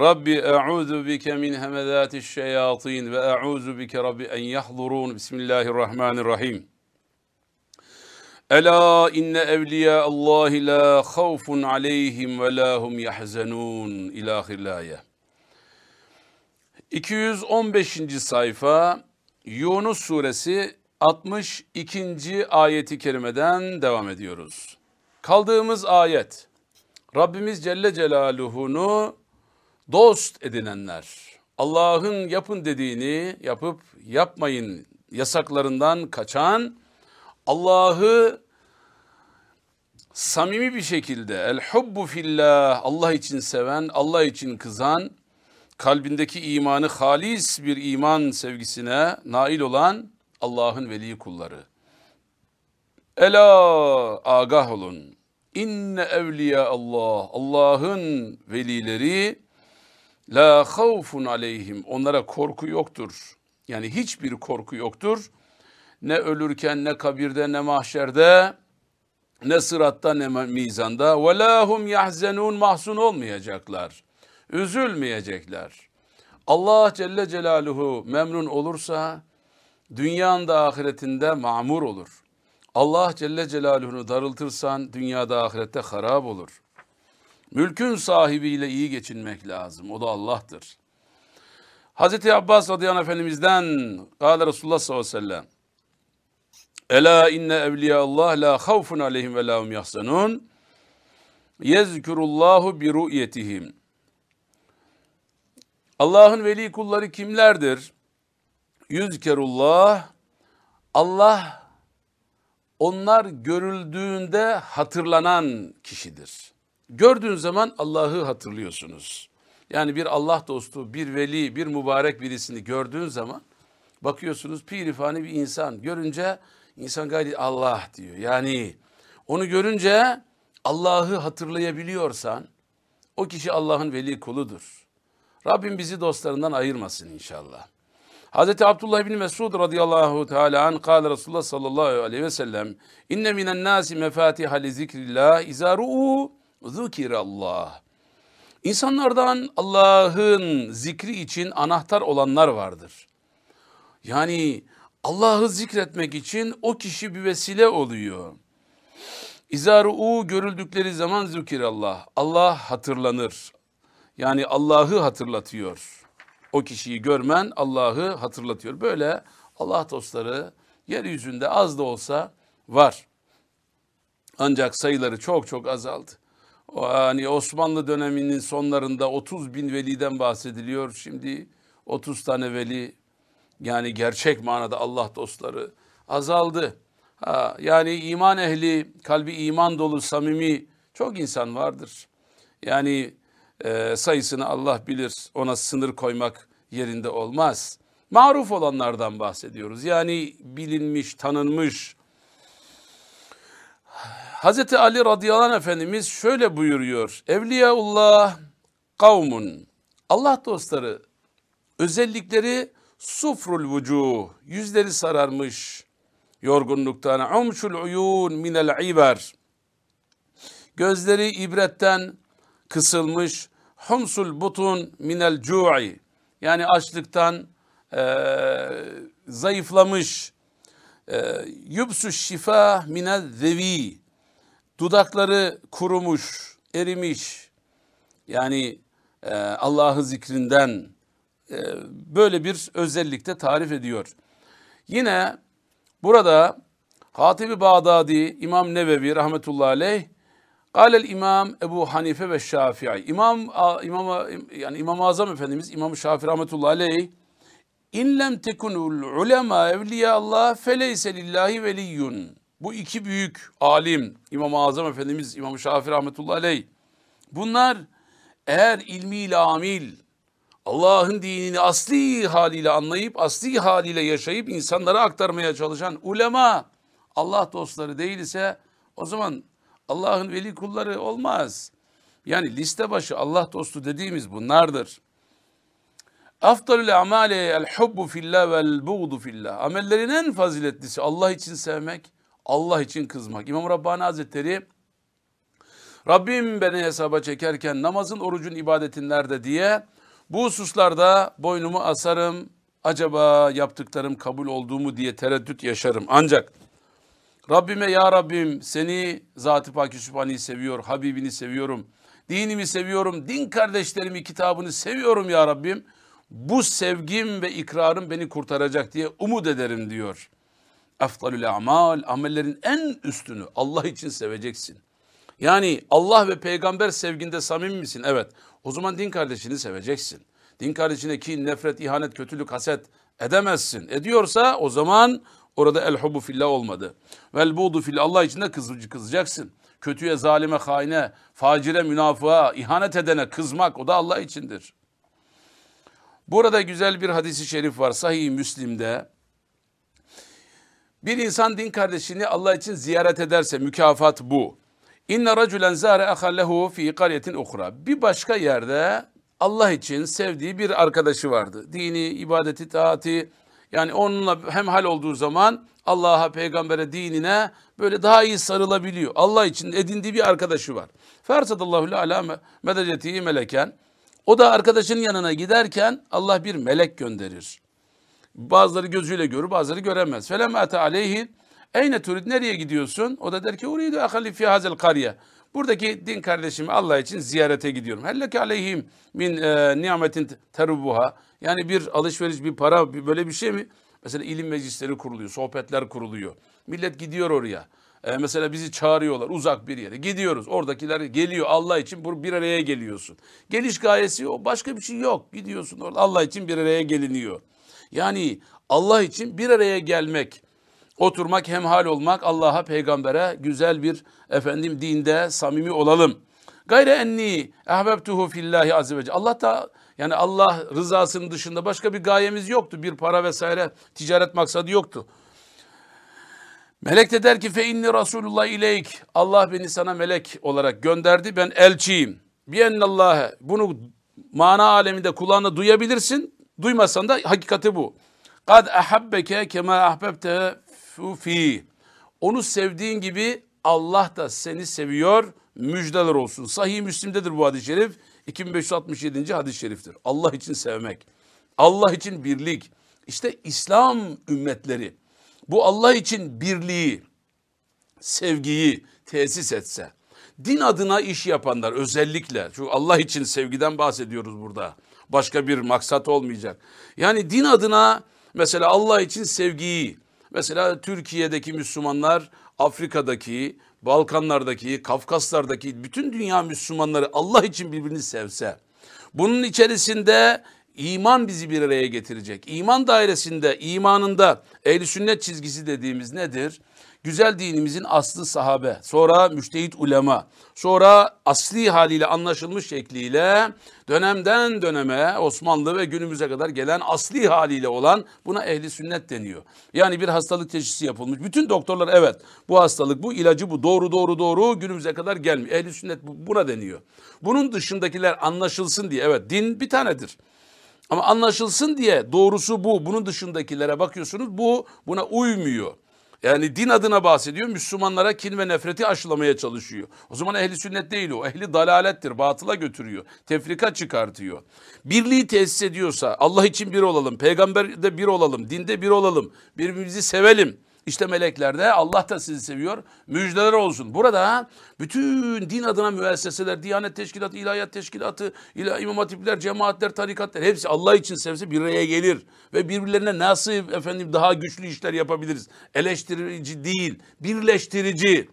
Rabbi e'udhu bike min hemezatiş şeyatin ve e'udhu bike Rabbi en yahdurun. Bismillahirrahmanirrahim. Ela inne evliya Allah la khawfun aleyhim ve la hum yahzanun. İlahir ayet. 215. sayfa Yunus suresi 62. ayeti kerimeden devam ediyoruz. Kaldığımız ayet Rabbimiz Celle Celaluhu'nu dost edinenler, Allah'ın yapın dediğini yapıp yapmayın yasaklarından kaçan, Allah'ı samimi bir şekilde el hubbu fillah Allah için seven, Allah için kızan, kalbindeki imanı halis bir iman sevgisine nail olan Allah'ın veli kulları. Ela agah olun. İnne evliya Allah. Allah'ın velileri La havfun aleyhim. Onlara korku yoktur. Yani hiçbir korku yoktur. Ne ölürken ne kabirde ne mahşerde ne sıratta ne mizanda. Ve la hum yahzenun mahzun olmayacaklar. Üzülmeyecekler. Allah Celle Celaluhu memnun olursa dünyanda ahiretinde mamur olur. Allah Celle Celaluhu'nu darıltırsan dünyada ahirette harap olur. Mülkün sahibiyle iyi geçinmek lazım. O da Allah'tır. Hazreti Abbas radıyallahu anh efendimizden Kâle Resulullah sallallahu aleyhi ve sellem Ela inne evliya Allah la havfun aleyhim ve la hum yahzanun yezkurullahu bi ru'yetihim Allah'ın veli kulları kimlerdir? Yüzkerullah Allah onlar görüldüğünde hatırlanan kişidir. Gördüğün zaman Allah'ı hatırlıyorsunuz. Yani bir Allah dostu, bir veli, bir mübarek birisini gördüğün zaman bakıyorsunuz pirifani bir insan. Görünce insan gayri Allah diyor. Yani onu görünce Allah'ı hatırlayabiliyorsan o kişi Allah'ın veli kuludur. Rabbim bizi dostlarından ayırmasın inşallah. Hazreti Abdullah bin Mesud radıyallahu teala an kâle Resulullah sallallahu aleyhi ve sellem inne minen nasi mefatiha li zikrillah izaru'u Allah. İnsanlardan Allah'ın zikri için anahtar olanlar vardır. Yani Allah'ı zikretmek için o kişi bir vesile oluyor. İzaru görüldükleri zaman Allah. Allah hatırlanır. Yani Allah'ı hatırlatıyor. O kişiyi görmen Allah'ı hatırlatıyor. Böyle Allah dostları yeryüzünde az da olsa var. Ancak sayıları çok çok azaldı. Hani Osmanlı döneminin sonlarında 30 bin veliden bahsediliyor. Şimdi 30 tane veli yani gerçek manada Allah dostları azaldı. Ha, yani iman ehli, kalbi iman dolu, samimi çok insan vardır. Yani e, sayısını Allah bilir, ona sınır koymak yerinde olmaz. Maruf olanlardan bahsediyoruz. Yani bilinmiş, tanınmış, Hazreti Ali radıyallahu anh efendimiz şöyle buyuruyor. Evliyaullah kavmun. Allah dostları özellikleri sufrul vucuh. Yüzleri sararmış yorgunluktan. Umşul uyun minel iber. Gözleri ibretten kısılmış. Humsul butun minel cu'i. Yani açlıktan e, zayıflamış. E, Yubsu şifa minel zevi dudakları kurumuş, erimiş. Yani e, Allah'ı zikrinden e, böyle bir özellikte tarif ediyor. Yine burada Hatibi Bağdadi, İmam Nevevi rahmetullahi aleyh Kâlel İmam Ebu Hanife ve Şafii. İmam, İmam, yani İmam-ı Azam Efendimiz İmam Şafii rahmetullahi aleyh İn lem tekunul ulema evliya Allah feleyse lillahi veliyyun. Bu iki büyük alim İmam-ı Azam Efendimiz İmam Şafii rahmetullahi aleyh bunlar eğer ilmiyle amil Allah'ın dinini asli haliyle anlayıp asli haliyle yaşayıp insanlara aktarmaya çalışan ulema Allah dostları değil ise o zaman Allah'ın veli kulları olmaz. Yani liste başı Allah dostu dediğimiz bunlardır. Afdalül amale el hubbu fillah vel buğdu fillah. Amellerin en faziletlisi Allah için sevmek, Allah için kızmak. İmam Rabbani Hazretleri Rabbim beni hesaba çekerken namazın, orucun, ibadetin nerede diye bu hususlarda boynumu asarım. Acaba yaptıklarım kabul oldu mu diye tereddüt yaşarım. Ancak Rabbime ya Rabbim seni Zat-ı Paki Sübhane'yi seviyor, Habibini seviyorum. Dinimi seviyorum, din kardeşlerimi, kitabını seviyorum ya Rabbim. Bu sevgim ve ikrarım beni kurtaracak diye umut ederim diyor. Efdalül amal, amellerin en üstünü Allah için seveceksin. Yani Allah ve peygamber sevginde samimi misin? Evet. O zaman din kardeşini seveceksin. Din kardeşine kin, nefret, ihanet, kötülük, haset edemezsin. Ediyorsa o zaman orada el hubu fillah olmadı. Vel budu fillah Allah için de kızıcı kızacaksın. Kötüye, zalime, haine, facire, münafığa, ihanet edene kızmak o da Allah içindir. Burada güzel bir hadisi şerif var Sahih Müslim'de. Bir insan din kardeşini Allah için ziyaret ederse mükafat bu. İnne raculen zâre ahallehu fi qaryetin uhra. Bir başka yerde Allah için sevdiği bir arkadaşı vardı. Dini, ibadeti, taati yani onunla hemhal olduğu zaman Allah'a, peygambere, dinine böyle daha iyi sarılabiliyor. Allah için edindiği bir arkadaşı var. Fersadallahu ala medecetihi meleken. O da arkadaşının yanına giderken Allah bir melek gönderir. Bazıları gözüyle görür, bazıları göremez. Felem ate aleyhi Eyne turid nereye gidiyorsun? O da der ki uridu ahalli fi hazel kariye. Buradaki din kardeşimi Allah için ziyarete gidiyorum. Helleke aleyhim min e, nimetin terubuha. Yani bir alışveriş, bir para, bir, böyle bir şey mi? Mesela ilim meclisleri kuruluyor, sohbetler kuruluyor. Millet gidiyor oraya. E, mesela bizi çağırıyorlar uzak bir yere. Gidiyoruz. Oradakiler geliyor Allah için bir araya geliyorsun. Geliş gayesi o. Başka bir şey yok. Gidiyorsun orada Allah için bir araya geliniyor. Yani Allah için bir araya gelmek Oturmak, hemhal olmak, Allah'a, peygambere güzel bir efendim dinde samimi olalım. Gayre enni ehbebtuhu fillahi azze ve Allah da yani Allah rızasının dışında başka bir gayemiz yoktu. Bir para vesaire ticaret maksadı yoktu. Melek de der ki fe inni Resulullah ileyk. Allah beni sana melek olarak gönderdi. Ben elçiyim. Biennallâhe. Bunu mana aleminde kulağına duyabilirsin. Duymasan da hakikati bu. Kad ahabbeke kema ahbebte fi. Onu sevdiğin gibi Allah da seni seviyor. Müjdeler olsun. Sahih Müslim'dedir bu hadis-i şerif. 2567. hadis-i şeriftir. Allah için sevmek. Allah için birlik. İşte İslam ümmetleri bu Allah için birliği, sevgiyi tesis etse, din adına iş yapanlar özellikle, şu Allah için sevgiden bahsediyoruz burada. Başka bir maksat olmayacak. Yani din adına mesela Allah için sevgiyi, Mesela Türkiye'deki Müslümanlar Afrika'daki, Balkanlardaki, Kafkaslardaki bütün dünya Müslümanları Allah için birbirini sevse, bunun içerisinde iman bizi bir araya getirecek. İman dairesinde, imanında ehli sünnet çizgisi dediğimiz nedir? Güzel dinimizin aslı sahabe, sonra müştehit ulema, sonra asli haliyle anlaşılmış şekliyle dönemden döneme Osmanlı ve günümüze kadar gelen asli haliyle olan buna ehli sünnet deniyor. Yani bir hastalık teşhisi yapılmış. Bütün doktorlar evet bu hastalık bu ilacı bu doğru doğru doğru günümüze kadar gelmiyor. Ehli sünnet buna deniyor. Bunun dışındakiler anlaşılsın diye evet din bir tanedir. Ama anlaşılsın diye doğrusu bu. Bunun dışındakilere bakıyorsunuz bu buna uymuyor. Yani din adına bahsediyor. Müslümanlara kin ve nefreti aşılamaya çalışıyor. O zaman ehli sünnet değil o. Ehli dalalettir. Batıla götürüyor. Tefrika çıkartıyor. Birliği tesis ediyorsa Allah için bir olalım. Peygamberde bir olalım. Dinde bir olalım. Birbirimizi sevelim. İşte melekler de Allah da sizi seviyor. Müjdeler olsun. Burada bütün din adına müesseseler, Diyanet Teşkilatı, İlahiyat Teşkilatı, İlah, İmam Hatipler, cemaatler, tarikatlar hepsi Allah için sevse bir araya gelir. Ve birbirlerine nasıl efendim daha güçlü işler yapabiliriz? Eleştirici değil, birleştirici.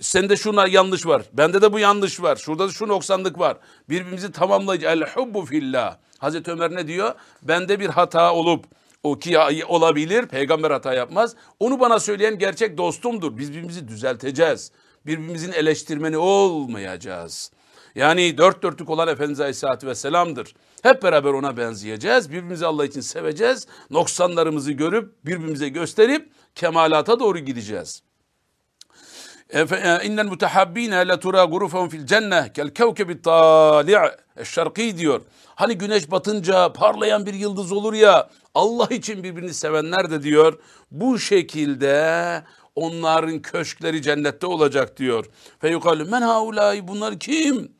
Sende şuna yanlış var. Bende de bu yanlış var. Şurada da şu noksanlık var. Birbirimizi tamamlayıcı. El hubbu fillah. Hazreti Ömer ne diyor? Bende bir hata olup o ki olabilir, peygamber hata yapmaz. Onu bana söyleyen gerçek dostumdur. Biz birbirimizi düzelteceğiz. Birbirimizin eleştirmeni olmayacağız. Yani dört dörtlük olan Efendimiz Aleyhisselatü Vesselam'dır. Hep beraber ona benzeyeceğiz. Birbirimizi Allah için seveceğiz. Noksanlarımızı görüp birbirimize gösterip kemalata doğru gideceğiz. İnnel mutehabbine le tura gurufahum fil cenne kel kevkebi tali' şarkî diyor. Hani güneş batınca parlayan bir yıldız olur ya Allah için birbirini sevenler de diyor. Bu şekilde onların köşkleri cennette olacak diyor. Fe yukalu men haulâi bunlar kim?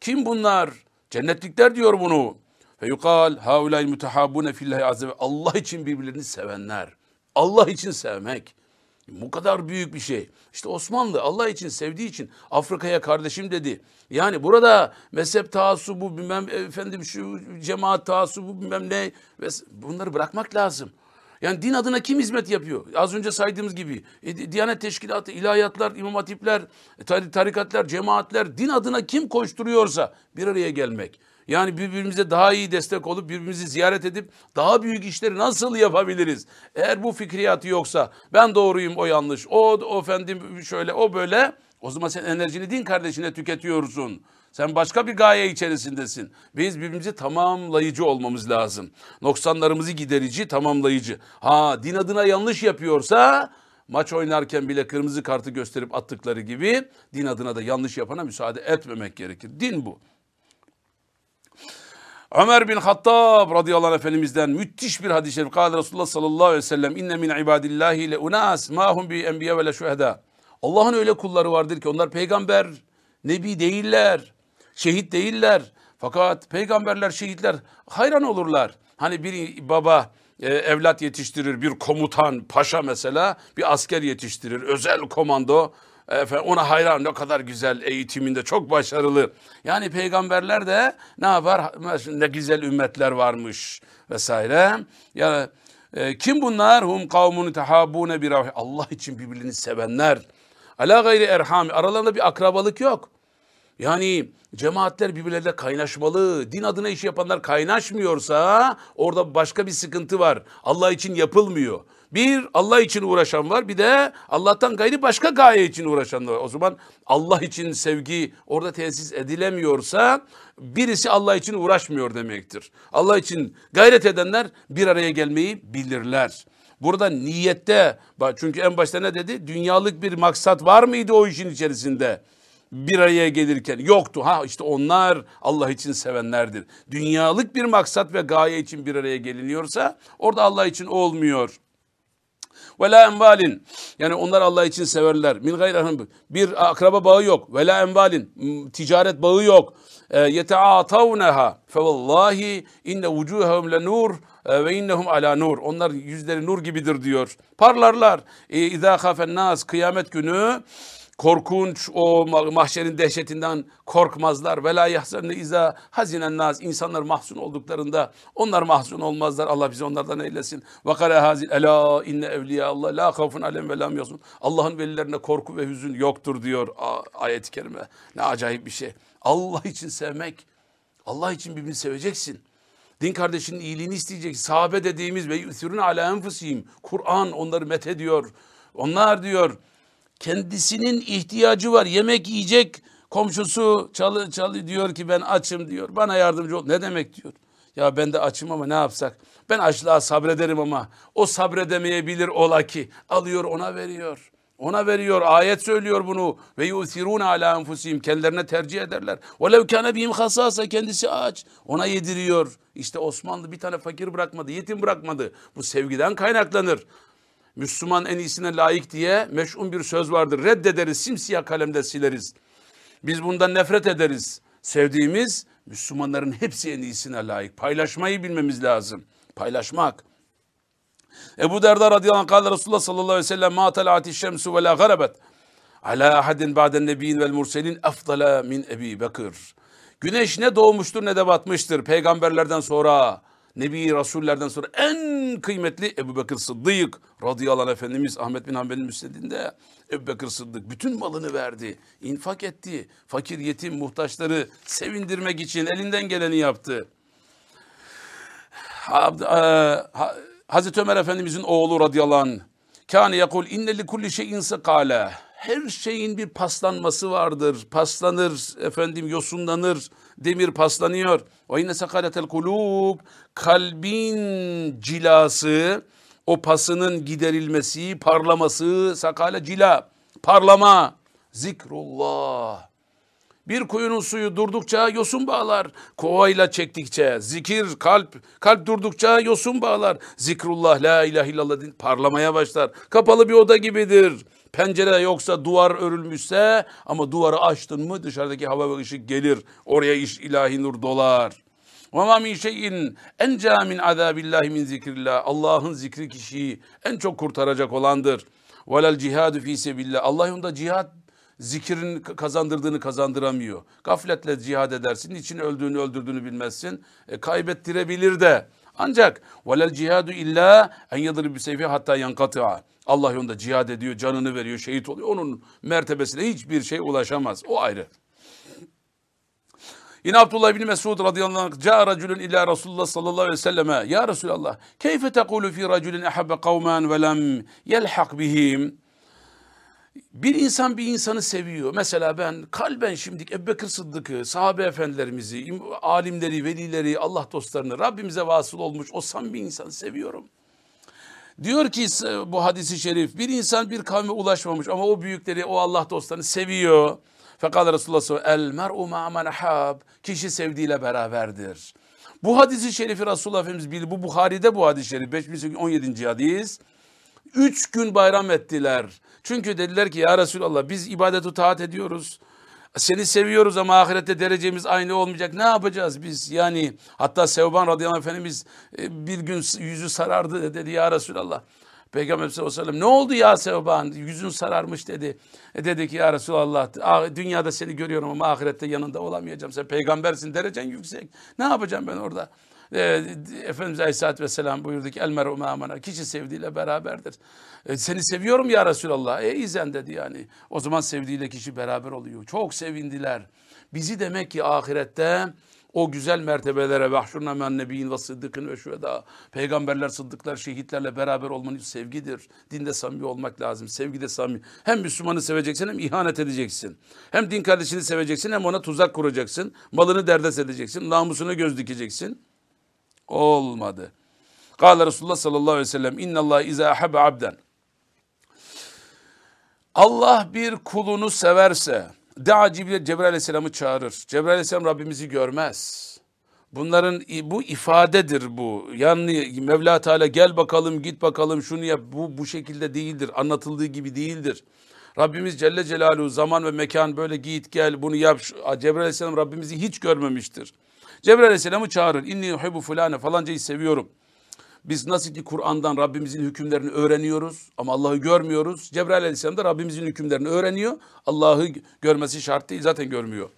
Kim bunlar? Cennetlikler diyor bunu. Fe yukal haulâi mutehabbune fillahi azze ve Allah için birbirlerini sevenler. Allah için sevmek. Bu kadar büyük bir şey. İşte Osmanlı Allah için sevdiği için Afrika'ya kardeşim dedi. Yani burada mezhep taassubu bilmem efendim şu cemaat taassubu bilmem ne bunları bırakmak lazım. Yani din adına kim hizmet yapıyor? Az önce saydığımız gibi e, Diyanet Teşkilatı, ilahiyatlar, imam hatipler, tarikatlar, cemaatler din adına kim koşturuyorsa bir araya gelmek. Yani birbirimize daha iyi destek olup birbirimizi ziyaret edip daha büyük işleri nasıl yapabiliriz? Eğer bu fikriyatı yoksa ben doğruyum o yanlış, o, o efendim şöyle o böyle o zaman sen enerjini din kardeşine tüketiyorsun. Sen başka bir gaye içerisindesin. Biz birbirimizi tamamlayıcı olmamız lazım. Noksanlarımızı giderici, tamamlayıcı. Ha din adına yanlış yapıyorsa maç oynarken bile kırmızı kartı gösterip attıkları gibi din adına da yanlış yapana müsaade etmemek gerekir. Din bu. Ömer bin Hattab radıyallahu anh efendimizden müthiş bir hadis-i şerif. Kâle Resulullah sallallahu aleyhi ve sellem inne min ibadillahi le unas ma hum bi enbiya ve le şuheda. Allah'ın öyle kulları vardır ki onlar peygamber, nebi değiller, şehit değiller. Fakat peygamberler, şehitler hayran olurlar. Hani bir baba e, evlat yetiştirir, bir komutan, paşa mesela bir asker yetiştirir, özel komando. Efendim, ona hayran ne kadar güzel eğitiminde çok başarılı. Yani peygamberler de ne yapar? Ne güzel ümmetler varmış vesaire. Ya e, kim bunlar? Hum kavmun tehabune bir Allah için birbirini sevenler. Ala gayri erhami aralarında bir akrabalık yok. Yani cemaatler birbirleriyle kaynaşmalı. Din adına iş yapanlar kaynaşmıyorsa orada başka bir sıkıntı var. Allah için yapılmıyor. Bir Allah için uğraşan var bir de Allah'tan gayri başka gaye için uğraşanlar var. O zaman Allah için sevgi orada tesis edilemiyorsa birisi Allah için uğraşmıyor demektir. Allah için gayret edenler bir araya gelmeyi bilirler. Burada niyette çünkü en başta ne dedi? Dünyalık bir maksat var mıydı o işin içerisinde? bir araya gelirken yoktu. Ha işte onlar Allah için sevenlerdir. Dünyalık bir maksat ve gaye için bir araya geliniyorsa orada Allah için olmuyor. Ve la envalin. Yani onlar Allah için severler. Min gayrahım. Bir akraba bağı yok. Ve la envalin. Ticaret bağı yok. E, Yeteatavneha. Fe vallahi inne vucuhum le nur e, ve innehum ala nur. Onlar yüzleri nur gibidir diyor. Parlarlar. İzâ khafen nas. Kıyamet günü korkunç o mahşerin dehşetinden korkmazlar. Ve la iza hazinen naz. İnsanlar mahzun olduklarında onlar mahzun olmazlar. Allah bizi onlardan eylesin. Ve kara hazin ela inne evliya Allah la khafun alem ve lam yasun. Allah'ın velilerine korku ve hüzün yoktur diyor ayet-i kerime. Ne acayip bir şey. Allah için sevmek. Allah için birbirini seveceksin. Din kardeşinin iyiliğini isteyecek. Sahabe dediğimiz ve yusirun ala enfusihim. Kur'an onları met ediyor. Onlar diyor kendisinin ihtiyacı var. Yemek yiyecek. Komşusu çalı çalı diyor ki ben açım diyor. Bana yardımcı ol. Ne demek diyor. Ya ben de açım ama ne yapsak? Ben açlığa sabrederim ama o sabredemeyebilir ola ki. Alıyor ona veriyor. Ona veriyor. Ayet söylüyor bunu. Ve yusiruna ala enfusihim. Kendilerine tercih ederler. Ve lev kâne bihim hasasa. Kendisi aç. Ona yediriyor. İşte Osmanlı bir tane fakir bırakmadı. Yetim bırakmadı. Bu sevgiden kaynaklanır. Müslüman en iyisine layık diye meş'un bir söz vardır. Reddederiz, simsiyah kalemde sileriz. Biz bundan nefret ederiz. Sevdiğimiz Müslümanların hepsi en iyisine layık. Paylaşmayı bilmemiz lazım. Paylaşmak. Ebu Derda radıyallahu anh kâle Resulullah sallallahu aleyhi ve sellem ma talati şemsu ve la garabet ala ahadin ba'den nebiyyin vel murselin efdala min Ebi Bekir. Güneş ne doğmuştur ne de batmıştır peygamberlerden sonra Nebi Rasullerden sonra en kıymetli Ebu Bekir Sıddık radıyallahu anh Efendimiz Ahmet bin Hanbel'in müsnedinde Ebu Bekir Sıddık bütün malını verdi, infak etti. Fakir, yetim, muhtaçları sevindirmek için elinden geleni yaptı. Hazreti Ömer Efendimizin oğlu radıyallahu anh Kâne yakul inne li kulli şeyin sekâle. her şeyin bir paslanması vardır. Paslanır, efendim yosunlanır, demir paslanıyor. Ve inne sakaletel kulub kalbin cilası, o pasının giderilmesi, parlaması, sakale cila, parlama, zikrullah. Bir kuyunun suyu durdukça yosun bağlar. Kovayla çektikçe zikir kalp kalp durdukça yosun bağlar. Zikrullah la ilahe illallah parlamaya başlar. Kapalı bir oda gibidir. Pencere yoksa duvar örülmüşse ama duvarı açtın mı dışarıdaki hava ve ışık gelir. Oraya iş ilahi nur dolar. Ve ma min şeyin enca min azabillahi min zikrillah. Allah'ın zikri kişiyi en çok kurtaracak olandır. Velel cihadu fi sebillah. Allah yolunda cihad zikirin kazandırdığını kazandıramıyor. Gafletle cihad edersin. Niçin öldüğünü öldürdüğünü bilmezsin. E, kaybettirebilir de. Ancak velel cihadu illa en yadrib seyfi hatta yankati'a. Allah yolunda cihad ediyor, canını veriyor, şehit oluyor. Onun mertebesine hiçbir şey ulaşamaz. O ayrı. Yine Abdullah bin Mesud radıyallahu anh ca raculun ila Resulullah sallallahu aleyhi ve selleme ya Resulallah keyfe tekulu fi raculin ahabbe kavmen ve lem yelhak bihim bir insan bir insanı seviyor. Mesela ben kalben şimdi Ebubekir Sıddık'ı, sahabe efendilerimizi, alimleri, velileri, Allah dostlarını, Rabbimize vasıl olmuş o samimi insanı seviyorum. Diyor ki bu hadisi şerif bir insan bir kavme ulaşmamış ama o büyükleri, o Allah dostlarını seviyor. Fakat Resulullah sallallahu aleyhi ve sellem el mer'u ma'amen ahab. Kişi sevdiğiyle beraberdir. Bu hadisi şerifi Resulullah Efendimiz bildi. Bu Buhari'de bu hadis-i şerif 5817. hadis. Üç gün bayram ettiler. Çünkü dediler ki ya Resulallah biz ibadet taat ediyoruz. Seni seviyoruz ama ahirette derecemiz aynı olmayacak. Ne yapacağız biz? Yani hatta Sevban radıyallahu anh efendimiz e, bir gün yüzü sarardı dedi ya Resulallah. Peygamber sallallahu aleyhi ve sellem ne oldu ya Sevban yüzün sararmış dedi. E dedi ki ya Resulallah dünyada seni görüyorum ama ahirette yanında olamayacağım. Sen peygambersin derecen yüksek. Ne yapacağım ben orada? E, Efendimiz Aleyhisselatü Vesselam buyurdu ki el mer'u ma'amana kişi sevdiğiyle beraberdir. E, seni seviyorum ya Resulallah. E izen dedi yani. O zaman sevdiğiyle kişi beraber oluyor. Çok sevindiler. Bizi demek ki ahirette o güzel mertebelere vahşurna men nebiyyin ve sıddıkın ve şüheda. Peygamberler, sıddıklar, şehitlerle beraber olmanın sevgidir. Dinde samimi olmak lazım. Sevgide samimi. Hem Müslümanı seveceksin hem ihanet edeceksin. Hem din kardeşini seveceksin hem ona tuzak kuracaksın. Malını derdest edeceksin. Namusuna göz dikeceksin. Olmadı. Kâle Resulullah sallallahu aleyhi ve sellem innallah izâ ahabbe abden. Allah bir kulunu severse Daa Cibril, Cebrail Aleyhisselam'ı çağırır. Cebrail Aleyhisselam Rabbimizi görmez. Bunların bu ifadedir bu. Yani Mevla Teala gel bakalım git bakalım şunu yap. Bu bu şekilde değildir. Anlatıldığı gibi değildir. Rabbimiz Celle Celaluhu zaman ve mekan böyle git gel bunu yap. Cebrail Aleyhisselam Rabbimizi hiç görmemiştir. Cebrail Aleyhisselam'ı çağırır. İnni yuhibbu fulane falancayı seviyorum. Biz nasıl ki Kur'an'dan Rabbimizin hükümlerini öğreniyoruz ama Allah'ı görmüyoruz. Cebrail Aleyhisselam da Rabbimizin hükümlerini öğreniyor. Allah'ı görmesi şart değil zaten görmüyor.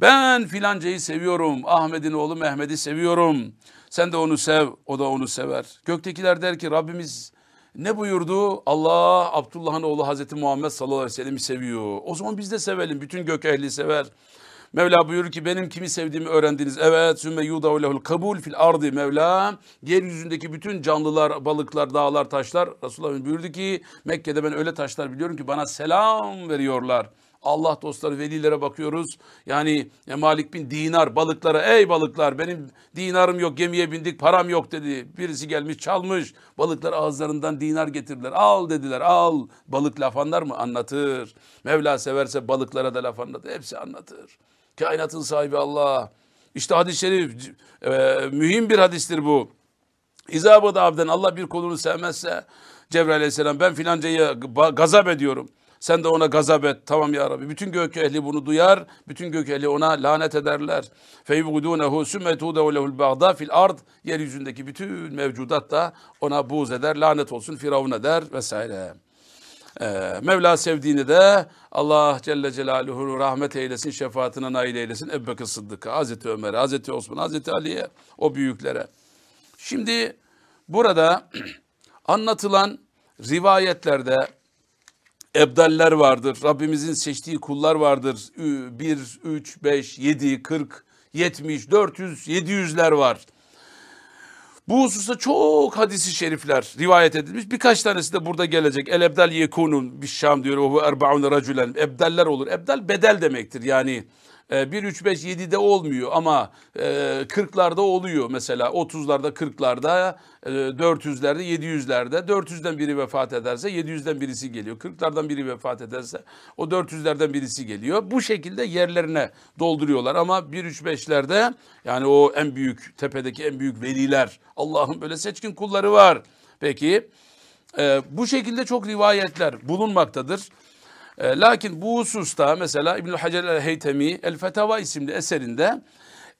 Ben filancayı seviyorum. Ahmet'in oğlu Mehmet'i seviyorum. Sen de onu sev, o da onu sever. Göktekiler der ki Rabbimiz ne buyurdu? Allah Abdullah'ın oğlu Hazreti Muhammed sallallahu aleyhi ve sellem'i seviyor. O zaman biz de sevelim. Bütün gök ehli sever. Mevla buyurur ki benim kimi sevdiğimi öğrendiniz. Evet sümme yudav lehul kabul fil ardi Mevla. Yeryüzündeki bütün canlılar, balıklar, dağlar, taşlar. Resulullah buyurdu ki Mekke'de ben öyle taşlar biliyorum ki bana selam veriyorlar. Allah dostları velilere bakıyoruz. Yani ya Malik bin Dinar balıklara ey balıklar benim dinarım yok gemiye bindik param yok dedi. Birisi gelmiş çalmış balıklar ağızlarından dinar getirdiler. Al dediler al. Balık laf anlar mı? Anlatır. Mevla severse balıklara da laf anlatır. Hepsi anlatır. Kainatın sahibi Allah. İşte hadis-i şerif e, mühim bir hadistir bu. İzabada abden Allah bir kulunu sevmezse Cebrail aleyhisselam ben filancayı gazap ediyorum. Sen de ona gazap et. Tamam ya Rabbi. Bütün gök ehli bunu duyar. Bütün gök ehli ona lanet ederler. Feybudunehu sümmetude lehul bağda fil ard. Yeryüzündeki bütün mevcudat da ona buğz eder. Lanet olsun Firavun eder vesaire. Ee, Mevla sevdiğini de Allah Celle Celaluhu rahmet eylesin, şefaatine nail eylesin. Ebu Bekir Sıddık'a, Hazreti Ömer'e, Hazreti Osman, Hazreti Ali'ye, o büyüklere. Şimdi burada anlatılan rivayetlerde ebdaller vardır. Rabbimizin seçtiği kullar vardır. 1, 3, 5, 7, 40, 70, 400, 700'ler var. Bu hususta çok hadisi şerifler rivayet edilmiş. Birkaç tanesi de burada gelecek. El ebdal yekunun bir Şam diyor. O erbaun raculen. Ebdaller olur. Ebdal bedel demektir. Yani 1, 3, 5, 7'de olmuyor ama 40'larda oluyor mesela. 30'larda 40'larda 400'lerde 700'lerde 400'den biri vefat ederse 700'den birisi geliyor. 40'lardan biri vefat ederse o 400'lerden birisi geliyor. Bu şekilde yerlerine dolduruyorlar ama 1, 3, 5'lerde yani o en büyük tepedeki en büyük veliler Allah'ın böyle seçkin kulları var. Peki bu şekilde çok rivayetler bulunmaktadır. E, lakin bu hususta mesela İbnül Hacer el-Heytemi El Fetava isimli eserinde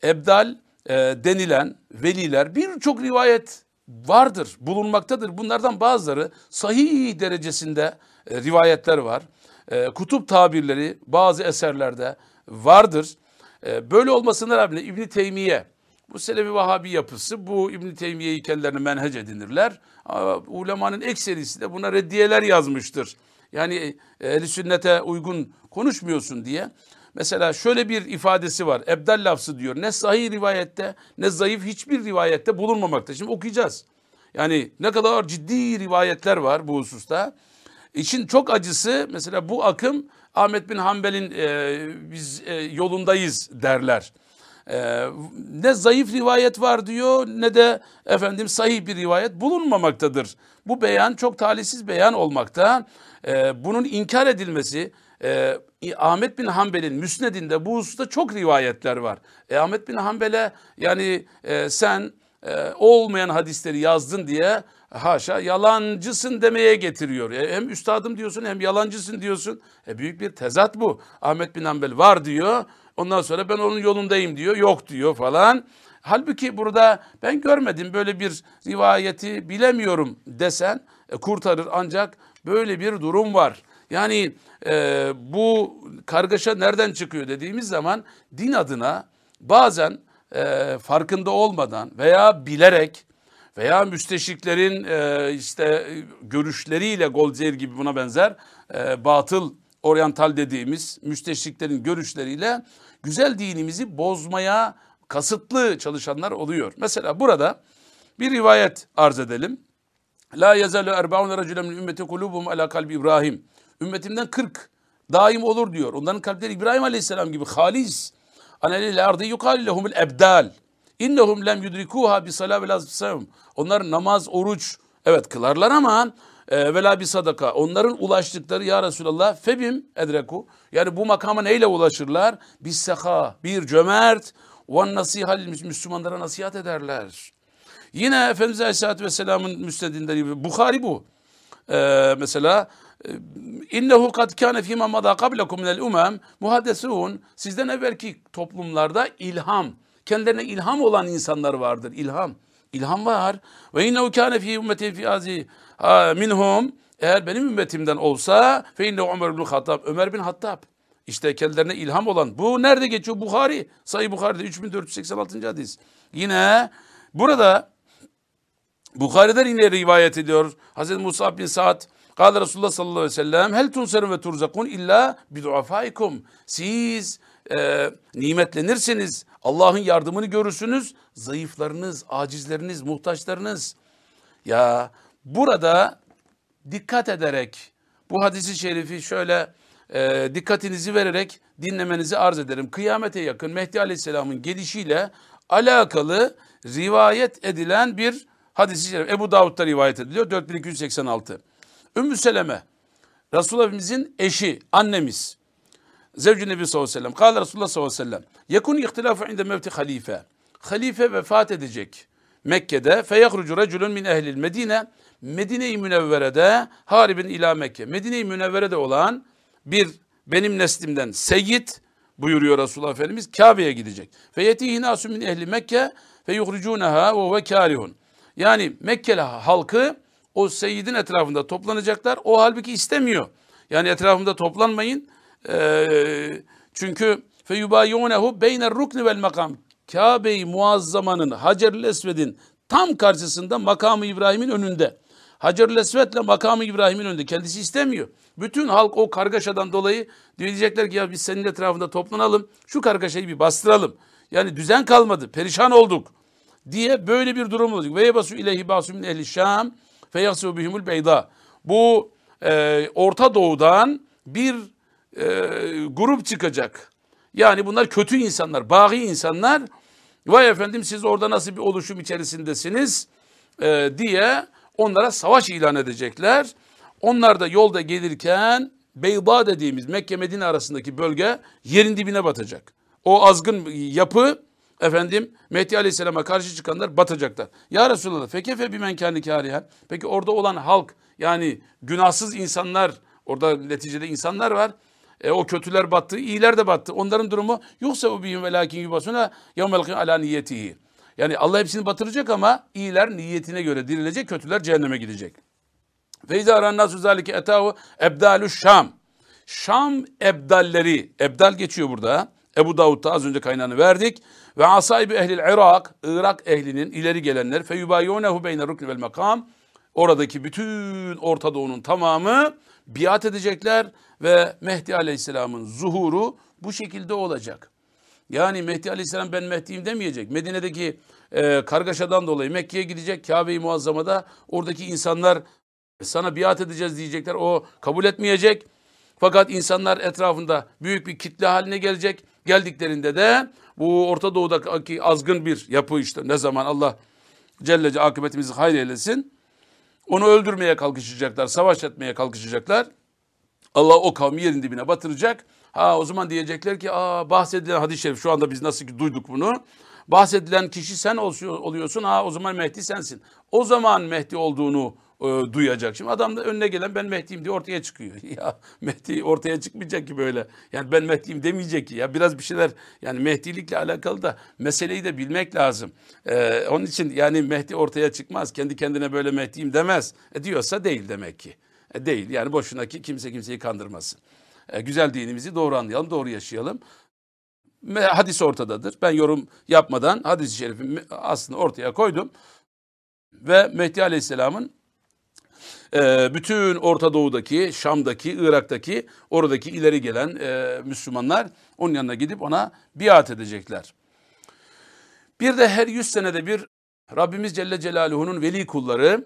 ebdal e, denilen veliler birçok rivayet vardır, bulunmaktadır. Bunlardan bazıları sahih derecesinde e, rivayetler var. E, kutup tabirleri bazı eserlerde vardır. E, böyle olmasına rağmen İbn Teymiye bu Selefi Vahabi yapısı bu İbn Teymiye'yi kendilerine menhec edinirler. Ama ulemanın ekserisi de buna reddiyeler yazmıştır. Yani ehli sünnete uygun konuşmuyorsun diye. Mesela şöyle bir ifadesi var. Ebdal lafzı diyor. Ne sahih rivayette ne zayıf hiçbir rivayette bulunmamakta. Şimdi okuyacağız. Yani ne kadar ciddi rivayetler var bu hususta. İçin çok acısı mesela bu akım Ahmet bin Hanbel'in e, biz e, yolundayız derler. E, ne zayıf rivayet var diyor ne de efendim sahih bir rivayet bulunmamaktadır. Bu beyan çok talihsiz beyan olmakta. E, bunun inkar edilmesi e, Ahmet bin Hanbel'in müsnedinde bu hususta çok rivayetler var. E, Ahmet bin Hanbel'e yani e, sen e, olmayan hadisleri yazdın diye haşa yalancısın demeye getiriyor. E, hem üstadım diyorsun hem yalancısın diyorsun. E, büyük bir tezat bu. Ahmet bin Hanbel var diyor. Ondan sonra ben onun yolundayım diyor. Yok diyor falan. Halbuki burada ben görmedim böyle bir rivayeti bilemiyorum desen kurtarır ancak böyle bir durum var. Yani e, bu kargaşa nereden çıkıyor dediğimiz zaman din adına bazen e, farkında olmadan veya bilerek veya müsteşriklerin e, işte görüşleriyle Goldziher gibi buna benzer e, batıl oryantal dediğimiz müsteşriklerin görüşleriyle güzel dinimizi bozmaya kasıtlı çalışanlar oluyor. Mesela burada bir rivayet arz edelim. La yezalu erbaun racülen min ümmeti kulubum ala kalbi İbrahim. Ümmetimden 40 daim olur diyor. Onların kalpleri İbrahim Aleyhisselam gibi halis. Anelil ardı yukal lehumul ebdal. İnnehum lem yudrikuha bi salâ ve Onlar namaz, oruç evet kılarlar ama e, vela bir sadaka. Onların ulaştıkları ya Resulallah febim edreku. Yani bu makama neyle ulaşırlar? Bir seka, bir cömert, ve nasihal Müslümanlara nasihat ederler. Yine Efendimiz Aleyhisselatü Vesselam'ın müstedinde gibi Bukhari bu. Ee, mesela e, innehu kad kâne fîmâ madâ kablekum minel umem muhaddesun sizden evvelki toplumlarda ilham kendilerine ilham olan insanlar vardır ilham. İlham var. Ve innehu kâne fî ümmeti fî azi minhum. Eğer benim ümmetimden olsa fe innehu Ömer bin Hattab Ömer bin Hattab. İşte kendilerine ilham olan. Bu nerede geçiyor? Bukhari. Sayı Bukhari'de 3486. hadis. Yine burada Bukhari'den yine rivayet ediyor. Hazreti Musa bin Sa'd Kâle Resulullah sallallahu aleyhi ve sellem hel tunserun ve turzakun illa biduafaikum. Siz e, nimetlenirsiniz. Allah'ın yardımını görürsünüz. Zayıflarınız, acizleriniz, muhtaçlarınız. Ya burada dikkat ederek bu hadisi şerifi şöyle e, dikkatinizi vererek dinlemenizi arz ederim. Kıyamete yakın Mehdi Aleyhisselam'ın gelişiyle alakalı rivayet edilen bir hadisi şerif. Ebu Davud'da rivayet ediliyor 4286. Ümmü Seleme Resulullah'ımızın eşi, annemiz. Zevci Nebi sallallahu aleyhi ve sellem. Kâle Resulullah sallallahu aleyhi ve sellem. Yekun ihtilafı inde mevti halife. Halife vefat edecek. Mekke'de feyahrucu reculun min ehlil Medine. Medine-i Münevvere'de haribin ila Mekke. Medine-i Münevvere'de olan bir benim neslimden seyyid buyuruyor Resulullah Efendimiz Kabe'ye gidecek. Feyetihi nasu min ehli Mekke fe yuhricunaha ve karihun. Yani Mekkeli halkı o seyyidin etrafında toplanacaklar. O halbuki istemiyor. Yani etrafında toplanmayın. Ee, çünkü feyubayyunehu beyner rukni vel makam. Kabe-i Muazzama'nın Hacer-ül Esved'in tam karşısında makamı İbrahim'in önünde. Hacer-ül Esved'le makamı İbrahim'in önünde. Kendisi istemiyor. Bütün halk o kargaşadan dolayı diyecekler ki ya biz senin etrafında toplanalım. Şu kargaşayı bir bastıralım. Yani düzen kalmadı. Perişan olduk. Diye böyle bir durum olacak. Ve yebasu ileyhi basu min ehli şam fe yahsu bihimul beyda. Bu e, Orta Doğu'dan bir e, grup çıkacak. Yani bunlar kötü insanlar, bağı insanlar. Vay efendim siz orada nasıl bir oluşum içerisindesiniz e, diye onlara savaş ilan edecekler. Onlar da yolda gelirken Beyda dediğimiz Mekke Medine arasındaki bölge yerin dibine batacak. O azgın yapı efendim Mehdi Aleyhisselam'a karşı çıkanlar batacaklar. Ya Resulallah fekefe bimen kendi kâriha. Peki orada olan halk yani günahsız insanlar orada neticede insanlar var. E, o kötüler battı, iyiler de battı. Onların durumu yoksa bu bihim ve lakin yubasuna yevmel ala niyetihi. Yani Allah hepsini batıracak ama iyiler niyetine göre dirilecek, kötüler cehenneme gidecek. Feyza arannasu zalike etahu ebdalu Şam. Şam ebdalleri, ebdal geçiyor burada. Ebu Davud'da az önce kaynağını verdik. Ve asaybi ehlil Irak, Irak ehlinin ileri gelenler feyubayyunehu beyne rukni vel makam. Oradaki bütün Orta Doğu'nun tamamı biat edecekler ve Mehdi Aleyhisselam'ın zuhuru bu şekilde olacak. Yani Mehdi Aleyhisselam ben Mehdi'yim demeyecek. Medine'deki e, kargaşadan dolayı Mekke'ye gidecek. Kabe-i Muazzama'da oradaki insanlar sana biat edeceğiz diyecekler. O kabul etmeyecek. Fakat insanlar etrafında büyük bir kitle haline gelecek. Geldiklerinde de bu Orta Doğu'daki azgın bir yapı işte ne zaman Allah Cellece akıbetimizi hayır eylesin. Onu öldürmeye kalkışacaklar, savaş etmeye kalkışacaklar. Allah o kavmi yerin dibine batıracak. Ha o zaman diyecekler ki aa bahsedilen hadis-i şerif şu anda biz nasıl ki duyduk bunu. Bahsedilen kişi sen oluyorsun. Ha o zaman Mehdi sensin. O zaman Mehdi olduğunu e, duyacak. Şimdi adam da önüne gelen ben Mehdi'yim diye ortaya çıkıyor. ya Mehdi ortaya çıkmayacak ki böyle. Yani ben Mehdi'yim demeyecek ki. Ya biraz bir şeyler yani Mehdilikle alakalı da meseleyi de bilmek lazım. E, onun için yani Mehdi ortaya çıkmaz. Kendi kendine böyle Mehdi'yim demez. E, diyorsa değil demek ki. E, değil yani boşuna ki kimse kimseyi kandırmasın. E, güzel dinimizi doğru anlayalım, doğru yaşayalım. Hadis ortadadır. Ben yorum yapmadan hadis-i şerifin aslında ortaya koydum. Ve Mehdi Aleyhisselam'ın e, bütün Orta Doğu'daki, Şam'daki, Irak'taki, oradaki ileri gelen e, Müslümanlar onun yanına gidip ona biat edecekler. Bir de her yüz senede bir Rabbimiz Celle Celaluhu'nun veli kulları,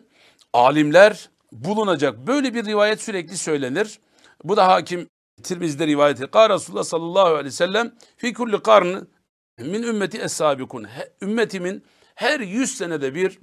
alimler bulunacak. Böyle bir rivayet sürekli söylenir. Bu da hakim Tirmiz'de rivayet edilir. Kâ Resulullah sallallahu aleyhi ve sellem fi kulli karn min ümmeti es-sabikun. Ümmetimin her yüz senede bir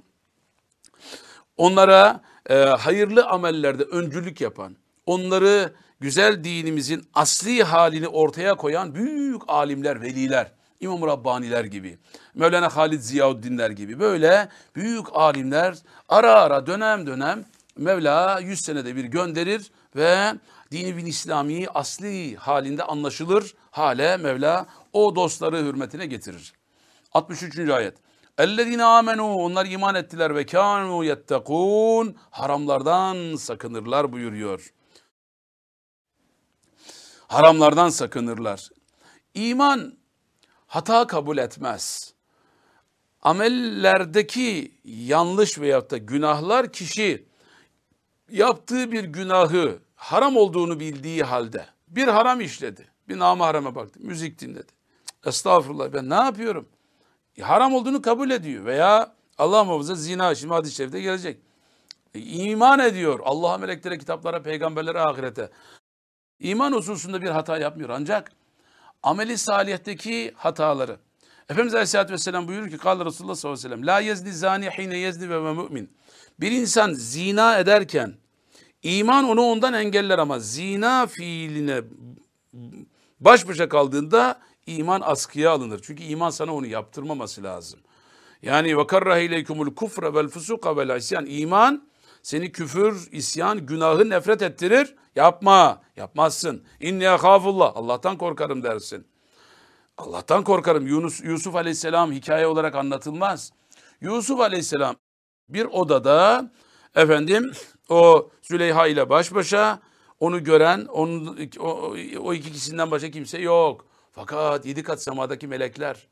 onlara e, hayırlı amellerde öncülük yapan, onları güzel dinimizin asli halini ortaya koyan büyük alimler, veliler, İmam-ı Rabbaniler gibi, Mevlana Halid Ziyaüddinler gibi böyle büyük alimler ara ara dönem dönem Mevla yüz senede bir gönderir ve dini bin İslami asli halinde anlaşılır hale Mevla o dostları hürmetine getirir. 63. ayet. Ellezine amenu onlar iman ettiler ve kanu yettekun haramlardan sakınırlar buyuruyor. Haramlardan sakınırlar. İman hata kabul etmez. Amellerdeki yanlış veyahut da günahlar kişi yaptığı bir günahı haram olduğunu bildiği halde bir haram işledi. Bir harama baktı. Müzik dinledi. Estağfurullah ben ne yapıyorum? E, haram olduğunu kabul ediyor veya Allah muhafaza zina şimdi hadis-i şerifte gelecek. E, iman ediyor Allah'a, meleklere, kitaplara, peygamberlere, ahirete. İman hususunda bir hata yapmıyor ancak ameli saliyetteki hataları. Efendimiz Aleyhisselatü Vesselam buyurur ki Kal Resulullah sallallahu aleyhi ve sellem La yezni zani hine yezni ve mümin. Bir insan zina ederken iman onu ondan engeller ama zina fiiline baş başa kaldığında iman askıya alınır. Çünkü iman sana onu yaptırmaması lazım. Yani ve karrahe ileykumul kufre vel fusuka vel isyan. İman seni küfür, isyan, günahı nefret ettirir. Yapma, yapmazsın. İnni ehafullah. Allah'tan korkarım dersin. Allah'tan korkarım. Yunus, Yusuf aleyhisselam hikaye olarak anlatılmaz. Yusuf aleyhisselam bir odada efendim o Züleyha ile baş başa onu gören onun, o, o iki kişisinden başka kimse yok. Fakat yedi kat semadaki melekler,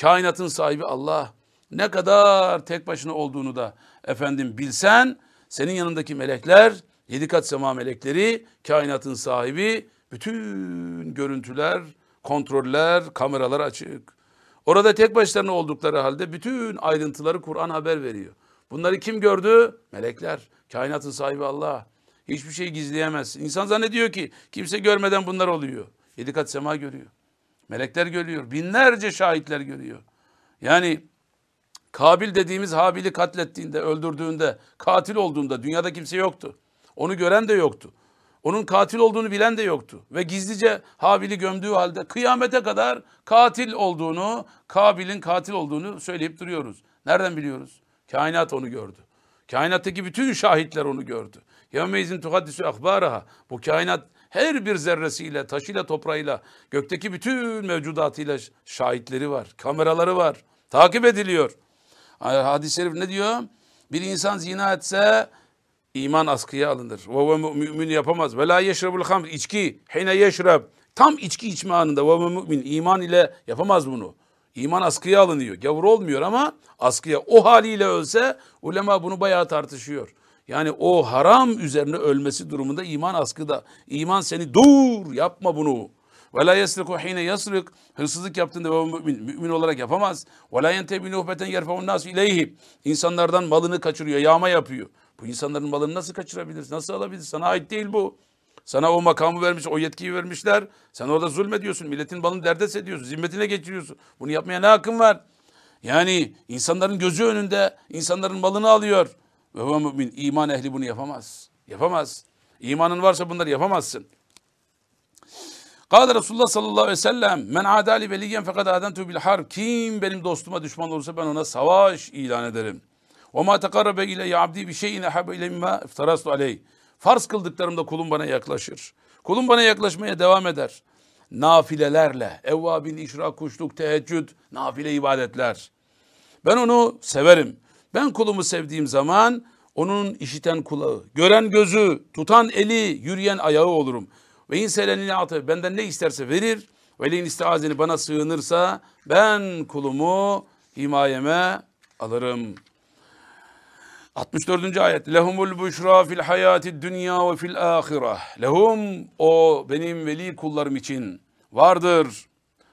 kainatın sahibi Allah ne kadar tek başına olduğunu da efendim bilsen senin yanındaki melekler, yedi kat sema melekleri, kainatın sahibi, bütün görüntüler, kontroller, kameralar açık. Orada tek başlarına oldukları halde bütün ayrıntıları Kur'an haber veriyor. Bunları kim gördü? Melekler. Kainatın sahibi Allah. Hiçbir şey gizleyemez. İnsan zannediyor ki kimse görmeden bunlar oluyor. Yedi kat sema görüyor. Melekler görüyor. Binlerce şahitler görüyor. Yani Kabil dediğimiz Habil'i katlettiğinde, öldürdüğünde, katil olduğunda dünyada kimse yoktu. Onu gören de yoktu. Onun katil olduğunu bilen de yoktu. Ve gizlice Habil'i gömdüğü halde kıyamete kadar katil olduğunu, Kabil'in katil olduğunu söyleyip duruyoruz. Nereden biliyoruz? Kainat onu gördü. Kainattaki bütün şahitler onu gördü. Yevmeyizin tuhaddisü akbaraha. Bu kainat her bir zerresiyle, taşıyla, toprağıyla, gökteki bütün mevcudatıyla şahitleri var. Kameraları var. Takip ediliyor. Hadis-i şerif ne diyor? Bir insan zina etse iman askıya alınır. Ve mümin yapamaz. Ve la yeşrebul hamr. içki. Hine yeşreb. Tam içki içme anında. Ve mümin. iman ile yapamaz bunu. İman askıya alınıyor. Gavur olmuyor ama askıya. O haliyle ölse ulema bunu bayağı tartışıyor. Yani o haram üzerine ölmesi durumunda iman askıda. İman seni dur yapma bunu. Ve la yesriku hine yasrik. Hırsızlık yaptığında ve mümin, mümin olarak yapamaz. Ve la yente bi nuhbeten yerfavun nasu ileyhi. İnsanlardan malını kaçırıyor, yağma yapıyor. Bu insanların malını nasıl kaçırabilirsin? Nasıl alabilirsin? Sana ait değil bu. Sana o makamı vermiş, o yetkiyi vermişler. Sen orada zulmediyorsun. Milletin malını derdest ediyorsun. Zimmetine geçiriyorsun. Bunu yapmaya ne hakkın var? Yani insanların gözü önünde insanların malını alıyor. Ve huve mümin. İman ehli bunu yapamaz. Yapamaz. İmanın varsa bunları yapamazsın. Kâle Resulullah sallallahu aleyhi ve sellem men adali veliyen fakat adentu bil harb. Kim benim dostuma düşman olursa ben ona savaş ilan ederim. Ve ma tekarrabe ile abdi bir şeyin ehabbe ile mimma iftarastu aleyh. Farz kıldıklarımda kulum bana yaklaşır. Kulum bana yaklaşmaya devam eder. Nafilelerle, evvabin, işrak, kuşluk, teheccüd, nafile ibadetler. Ben onu severim. Ben kulumu sevdiğim zaman onun işiten kulağı, gören gözü, tutan eli, yürüyen ayağı olurum. Ve inselenini atı benden ne isterse verir. Ve leyin istiazeni bana sığınırsa ben kulumu himayeme alırım. 64. ayet. Lehumul buşra fil hayati dünya ve fil ahireh. Lehum o benim veli kullarım için vardır.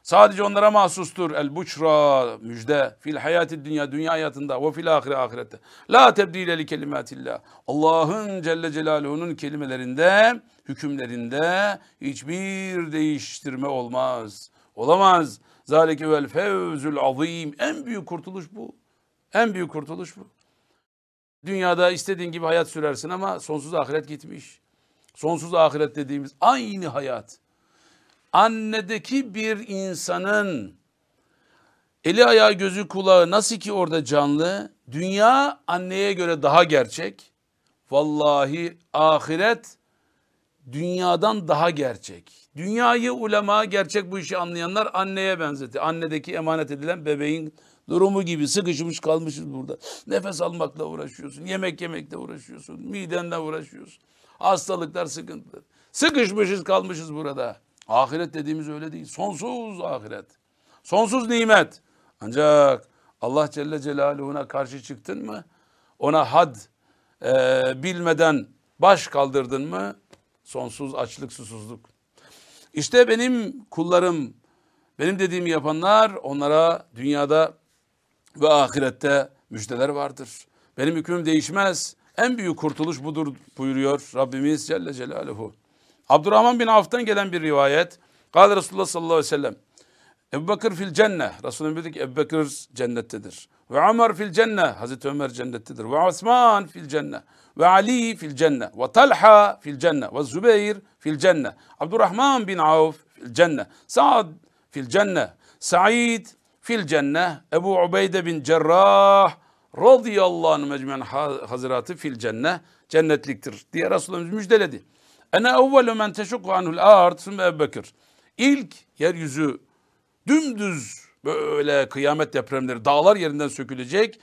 Sadece onlara mahsustur. El buçra müjde fil hayati dünya dünya hayatında ve fil ahire ahirette. La tebdile li kelimatillah. Allah'ın Celle Celaluhu'nun kelimelerinde, hükümlerinde hiçbir değiştirme olmaz. Olamaz. Zalike vel fevzul azim. En büyük kurtuluş bu. En büyük kurtuluş bu. Dünyada istediğin gibi hayat sürersin ama sonsuz ahiret gitmiş. Sonsuz ahiret dediğimiz aynı hayat annedeki bir insanın eli ayağı gözü kulağı nasıl ki orada canlı, dünya anneye göre daha gerçek. Vallahi ahiret dünyadan daha gerçek. Dünyayı ulema gerçek bu işi anlayanlar anneye benzeti. Annedeki emanet edilen bebeğin durumu gibi sıkışmış kalmışız burada. Nefes almakla uğraşıyorsun, yemek yemekle uğraşıyorsun, midenle uğraşıyorsun. Hastalıklar, sıkıntılar. Sıkışmışız kalmışız burada. Ahiret dediğimiz öyle değil. Sonsuz ahiret. Sonsuz nimet. Ancak Allah Celle Celaluhu'na karşı çıktın mı? Ona had e, bilmeden baş kaldırdın mı? Sonsuz açlık, susuzluk. İşte benim kullarım, benim dediğimi yapanlar onlara dünyada ve ahirette müjdeler vardır. Benim hükmüm değişmez. En büyük kurtuluş budur buyuruyor Rabbimiz Celle Celaluhu. Abdurrahman bin Avf'tan gelen bir rivayet. Kâle Resulullah sallallahu aleyhi ve sellem. Ebu Bakır fil cenne. Resulullah bildik ki Ebu Bakır cennettedir. Ve Ömer fil cenne. Hazreti Ömer cennettedir. Ve Osman fil cenne. Ve Ali fil cenne. Ve Talha fil cenne. Ve Zübeyir fil cenne. Abdurrahman bin Avf fil cenne. Sa'd fil cenne. Sa'id fil cenne. Ebu Ubeyde bin Cerrah radıyallahu anh mecmen haziratı fil cenne cennetliktir diye Resulullah müjdeledi. Ene evvelu men teşukku anhul ard sümme Ebubekir. İlk yeryüzü dümdüz böyle kıyamet depremleri dağlar yerinden sökülecek.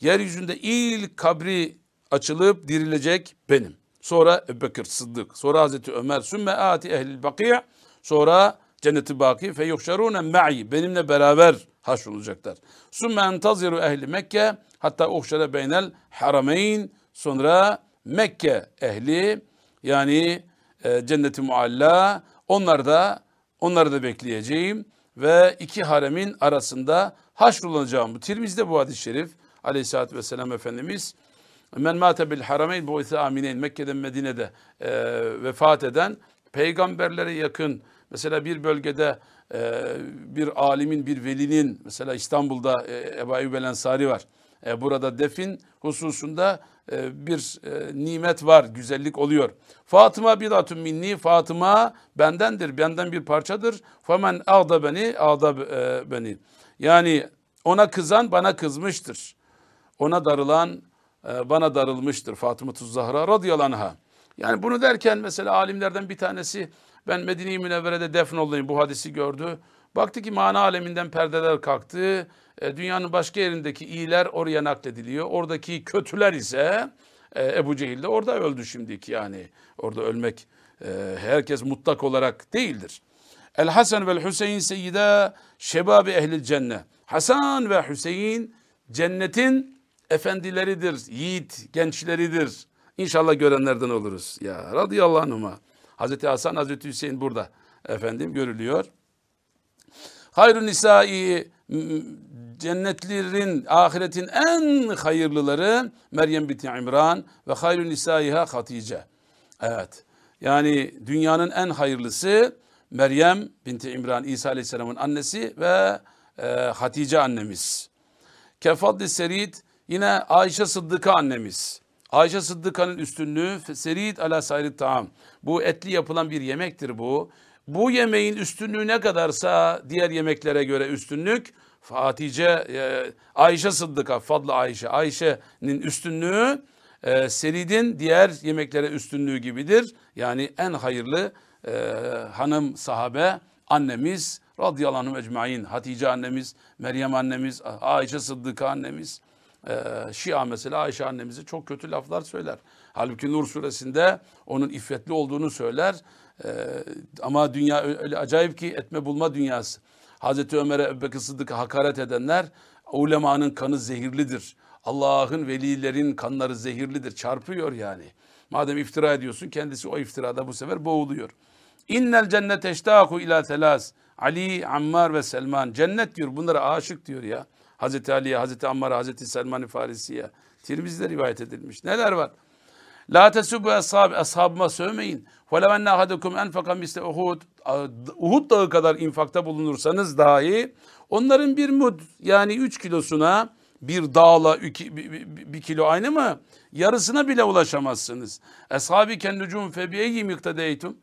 Yeryüzünde ilk kabri açılıp dirilecek benim. Sonra Ebubekir Sıddık. Sonra Hazreti Ömer. Sümme ati ehlil bakiye. Sonra cenneti baki fe yuhşarune ma'i. Benimle beraber haşrolacaklar. Sümme entaziru ehli Mekke. Hatta uhşere beynel harameyn. Sonra Mekke ehli yani e, cenneti mualla onlar da onları da bekleyeceğim ve iki haremin arasında haşrolunacağım. Tirmiz'de bu hadis-i şerif. Aleyhisselatü Vesselam Efendimiz Men mâte bil harameyn bu ise amineyn Mekke'den Medine'de e, vefat eden peygamberlere yakın mesela bir bölgede e, bir alimin bir velinin mesela İstanbul'da e, Ebu Eyyub el Ensari var. E, burada defin hususunda e, bir e, nimet var, güzellik oluyor. Fatıma bidatun minni, Fatıma bendendir, benden bir parçadır. Femen ağda beni, ağda beni. Yani ona kızan bana kızmıştır. Ona darılan bana darılmıştır Fatıma Zahra radıyallahu. Yani bunu derken mesela alimlerden bir tanesi ben Medine-i Münevvere'de defnolayım bu hadisi gördü. Baktı ki mana aleminden perdeler kalktı. E, dünyanın başka yerindeki iyiler oraya naklediliyor. Oradaki kötüler ise e, Ebu Cehil de orada öldü şimdiki yani. Orada ölmek e, herkes mutlak olarak değildir. El Hasan ve Hüseyin seyyide şebabi ehlil cennet. Hasan ve Hüseyin cennetin efendileridir, yiğit gençleridir. İnşallah görenlerden oluruz. Ya radıyallahu anhuma. Hazreti Hasan, Hazreti Hüseyin burada efendim görülüyor. Hayrun nisai cennetlerin, ahiretin en hayırlıları Meryem binti İmran ve hayrun nisaiha Hatice. Evet. Yani dünyanın en hayırlısı Meryem binti İmran, İsa Aleyhisselam'ın annesi ve e, Hatice annemiz. Kefadli Serid yine Ayşe Sıddıka annemiz. Ayşe Sıddıka'nın üstünlüğü serid ala sayri taam. Bu etli yapılan bir yemektir bu. Bu yemeğin üstünlüğü ne kadarsa diğer yemeklere göre üstünlük Hatice, e, Ayşe Sıddıka, Fadlı Ayşe, Ayşe'nin üstünlüğü e, Serid'in diğer yemeklere üstünlüğü gibidir. Yani en hayırlı e, hanım sahabe annemiz radıyallahu anh ecmain. Hatice annemiz, Meryem annemiz, Ayşe Sıddıka annemiz. Şia mesela Ayşe annemize çok kötü laflar söyler. Halbuki Nur suresinde onun iffetli olduğunu söyler. Ee, ama dünya öyle acayip ki etme bulma dünyası. Hazreti Ömer'e Ebubekir Sıddık'a hakaret edenler ulemanın kanı zehirlidir. Allah'ın velilerin kanları zehirlidir. Çarpıyor yani. Madem iftira ediyorsun kendisi o iftirada bu sefer boğuluyor. İnnel cennet eştaku ila telas. Ali, Ammar ve Selman. Cennet diyor bunlara aşık diyor ya. Hazreti Ali'ye, Hazreti Ammar'a, Hazreti Selman-ı Farisi'ye. Tirmiz'de rivayet edilmiş. Neler var? La tesubbu ashab, ashabıma sövmeyin. وَلَوْ اَنَّ اَحَدَكُمْ اَنْفَقَ مِسْلَ Uhud. Uhud dağı kadar infakta bulunursanız dahi onların bir mud yani üç kilosuna bir dağla iki, bir, bir, bir kilo aynı mı? Yarısına bile ulaşamazsınız. Ashabi kennucum febiyeyi miktedeytum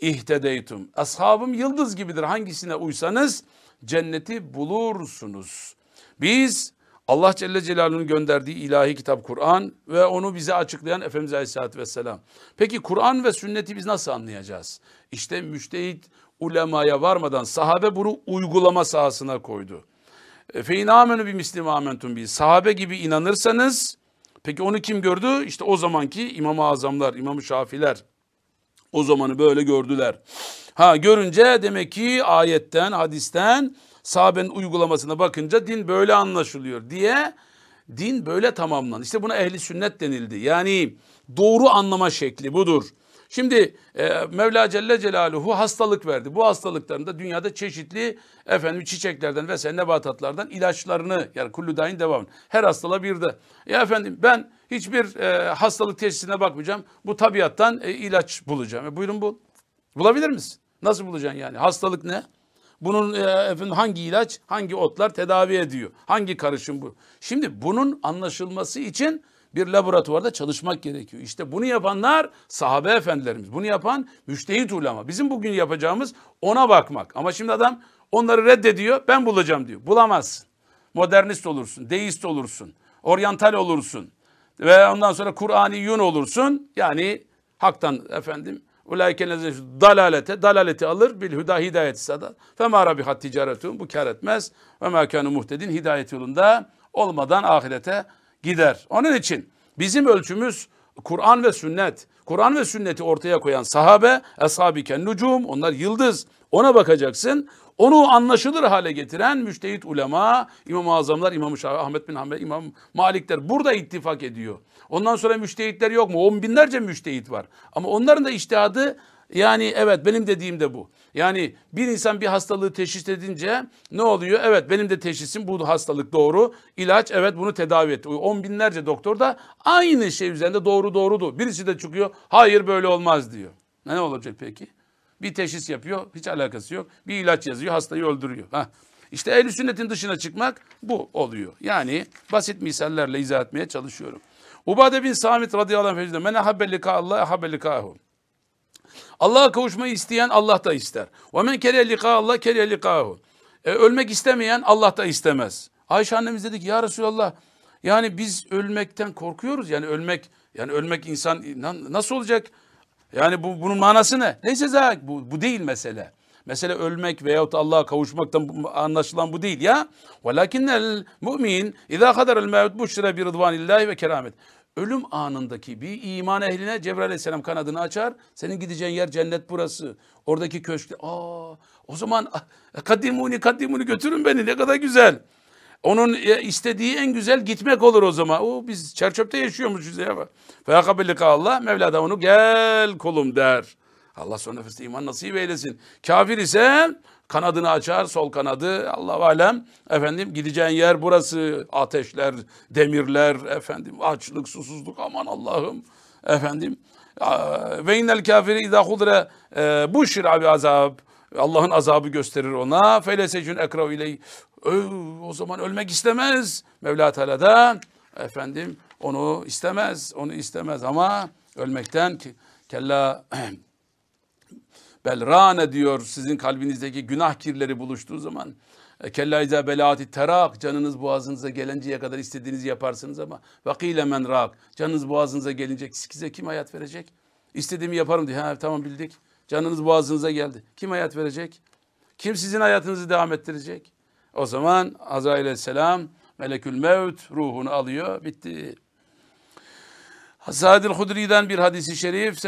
ihtedeytum. Ashabım yıldız gibidir. Hangisine uysanız cenneti bulursunuz. Biz Allah Celle Celaluhu'nun gönderdiği ilahi kitap Kur'an ve onu bize açıklayan Efendimiz Aleyhisselatü Vesselam. Peki Kur'an ve sünneti biz nasıl anlayacağız? İşte müştehit ulemaya varmadan sahabe bunu uygulama sahasına koydu. E, Fe amenü bir mislim amentum bi. Sahabe gibi inanırsanız peki onu kim gördü? İşte o zamanki İmam-ı Azamlar, İmam-ı Şafiler o zamanı böyle gördüler. Ha görünce demek ki ayetten, hadisten sahabenin uygulamasına bakınca din böyle anlaşılıyor diye din böyle tamamlandı. İşte buna ehli sünnet denildi. Yani doğru anlama şekli budur. Şimdi e, Mevla Celle Celaluhu hastalık verdi. Bu hastalıklarında dünyada çeşitli efendim çiçeklerden vesaire nebatatlardan ilaçlarını yani kullu dain devam. Her hastalığa bir de. Ya efendim ben hiçbir e, hastalık teşhisine bakmayacağım. Bu tabiattan e, ilaç bulacağım. E, buyurun bul. Bulabilir misin? Nasıl bulacaksın yani? Hastalık ne? Bunun e, efendim hangi ilaç, hangi otlar tedavi ediyor? Hangi karışım bu? Şimdi bunun anlaşılması için bir laboratuvarda çalışmak gerekiyor. İşte bunu yapanlar sahabe efendilerimiz. Bunu yapan müştehit ulema. Bizim bugün yapacağımız ona bakmak. Ama şimdi adam onları reddediyor. Ben bulacağım diyor. Bulamazsın. Modernist olursun, deist olursun, oryantal olursun ve ondan sonra Kur'ani yun olursun. Yani haktan efendim Ulaike dalalete, dalaleti alır bil huda hidayeti sada. Fema rabihat ticaretuhum bu kar etmez. Ve ma kanu muhtedin hidayet yolunda olmadan ahirete gider. Onun için bizim ölçümüz Kur'an ve sünnet. Kur'an ve sünneti ortaya koyan sahabe, eshab-ı nucum, onlar yıldız. Ona bakacaksın. Onu anlaşılır hale getiren müştehit ulema, İmam-ı Azamlar, İmam-ı Ahmet bin Hanbel, İmam Malikler burada ittifak ediyor. Ondan sonra müştehitler yok mu? On binlerce müştehit var. Ama onların da iştihadı Yani evet benim dediğim de bu. Yani bir insan bir hastalığı teşhis edince ne oluyor? Evet benim de teşhisim bu hastalık doğru. İlaç evet bunu tedavi etti. On binlerce doktor da aynı şey üzerinde doğru doğrudur. Birisi de çıkıyor hayır böyle olmaz diyor. Ne olacak peki? Bir teşhis yapıyor hiç alakası yok. Bir ilaç yazıyor hastayı öldürüyor. Heh. İşte ehl sünnetin dışına çıkmak bu oluyor. Yani basit misallerle izah etmeye çalışıyorum. Ubade bin Samit radıyallahu anh men ahabbe lika Allah ahabbe likahu. Allah'a kavuşmayı isteyen Allah da ister. Ve men kere lika Allah kere likahu. E, ölmek istemeyen Allah da istemez. Ayşe annemiz dedi ki ya Resulallah yani biz ölmekten korkuyoruz. Yani ölmek yani ölmek insan nasıl olacak? Yani bu bunun manası ne? Neyse zaten bu, bu değil mesele. Mesele ölmek veyahut Allah'a kavuşmaktan anlaşılan bu değil ya. Velakinnel mümin izâ kaderel mevt buşre bi rıdvanillahi ve keramet. Ölüm anındaki bir iman ehline Cebrail aleyhisselam kanadını açar. Senin gideceğin yer cennet burası. Oradaki köşkte. Aa, o zaman ah, kaddimuni kaddimuni götürün beni ne kadar güzel. Onun e, istediği en güzel gitmek olur o zaman. O biz çerçöpte yaşıyormuşuz ya. Feyakabillika Allah Mevla da onu gel kolum der. Allah son nefeste iman nasip eylesin. Kafir ise kanadını açar sol kanadı. Allah alem. Efendim gideceğin yer burası. Ateşler demirler efendim açlık susuzluk. Aman Allah'ım. Efendim ve innel kafiri izâ hudre e, buşir abi azab. Allah'ın azabı gösterir ona. Felesecün ekrav iley o zaman ölmek istemez. Mevla Teala da efendim onu istemez. Onu istemez ama ölmekten kella Belrane diyor sizin kalbinizdeki günah kirleri buluştuğu zaman. E, kella izâ belâti terak canınız boğazınıza gelinceye kadar istediğinizi yaparsınız ama vakile men rak canınız boğazınıza gelince size kim hayat verecek? İstediğimi yaparım diye. Ha tamam bildik. Canınız boğazınıza geldi. Kim hayat verecek? Kim sizin hayatınızı devam ettirecek? O zaman Azrail aleyhisselam melekül mevt ruhunu alıyor. Bitti. Said el-Hudri'den bir hadisi şerif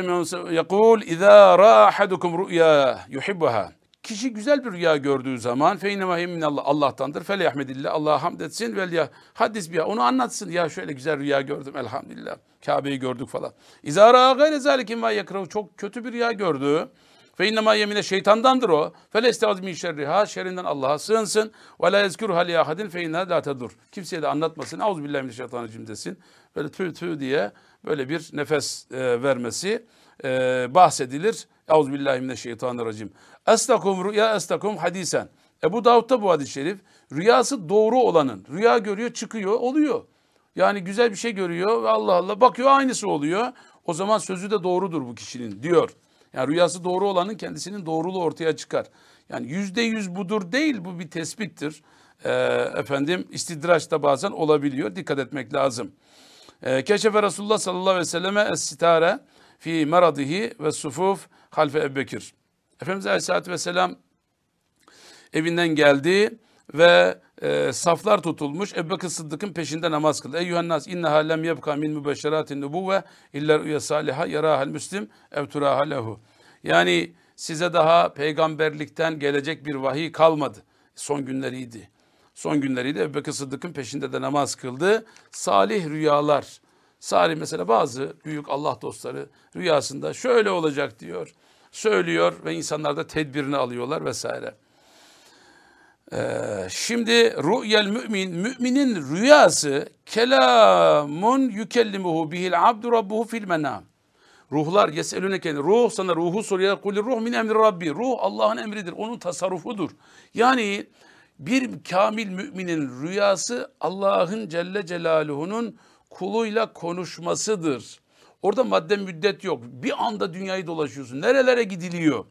yakul İza ra ahadukum ru'ya yuhibbuha. Kişi güzel bir rüya gördüğü zaman fe innemâ Allah Allah'tandır. Fele yahmedillah. Allah'a hamd etsin vel ya hadis bir onu anlatsın. Ya şöyle güzel rüya gördüm elhamdülillah. Kabe'yi gördük falan. İza ra gayre zalikin ve yakrahu çok kötü bir rüya gördü. Fe innemâ yemine şeytandandır o. Fe lestaz min şerriha şerrinden Allah'a sığınsın. Ve la yezkuruha li ahadin fe inneha la tedur. Kimseye de anlatmasın. Euzubillahimineşşeytanirracim desin. Böyle tüy tüy diye böyle bir nefes e, vermesi e, bahsedilir. Euzubillahimineşşeytanirracim. Estakum rüya estakum hadisen. Ebu Davud'da bu hadis-i şerif rüyası doğru olanın. Rüya görüyor çıkıyor oluyor. Yani güzel bir şey görüyor ve Allah Allah bakıyor aynısı oluyor. O zaman sözü de doğrudur bu kişinin diyor. Yani rüyası doğru olanın kendisinin doğruluğu ortaya çıkar. Yani yüzde yüz budur değil bu bir tespittir. Ee, efendim istidraç da bazen olabiliyor. Dikkat etmek lazım. Ee, Keşefe Resulullah sallallahu aleyhi ve selleme es-sitare fi meradihi ve sufuf halfe Ebubekir. Efendimiz aleyhissalatü vesselam evinden geldi ve e, saflar tutulmuş. Ebu Bekir Sıddık'ın peşinde namaz kıldı. Eyyühen nas inneha lem yebka min mübeşşeratin nubuvve illa rüya saliha yarahal müslim ev turaha lehu. Yani size daha peygamberlikten gelecek bir vahiy kalmadı. Son günleriydi. Son günleriydi. Ebu Bekir Sıddık'ın peşinde de namaz kıldı. Salih rüyalar. Salih mesela bazı büyük Allah dostları rüyasında şöyle olacak diyor. Söylüyor ve insanlar da tedbirini alıyorlar vesaire. Ee, şimdi rü'yel mümin, müminin rüyası kelamun yükellimuhu bihil abdu rabbuhu fil menam. Ruhlar yeselüneke ruh sana ruhu soruyor. Kul ruh min emri rabbi. Ruh Allah'ın emridir. Onun tasarrufudur. Yani bir kamil müminin rüyası Allah'ın Celle Celaluhu'nun kuluyla konuşmasıdır. Orada madde müddet yok. Bir anda dünyayı dolaşıyorsun. Nerelere gidiliyor?